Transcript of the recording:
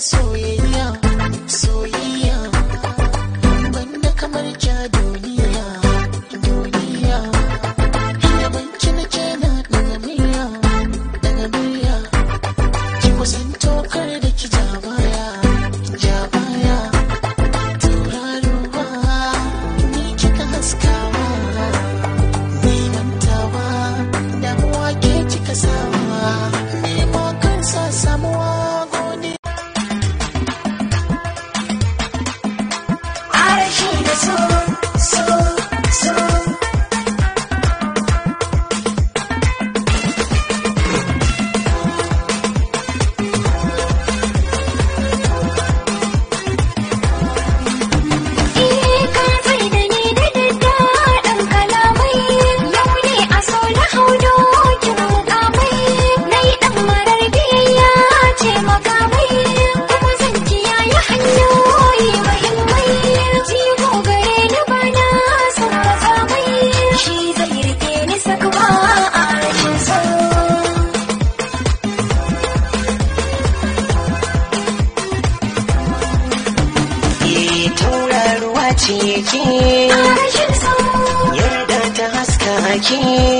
soyayya soyayya. sarki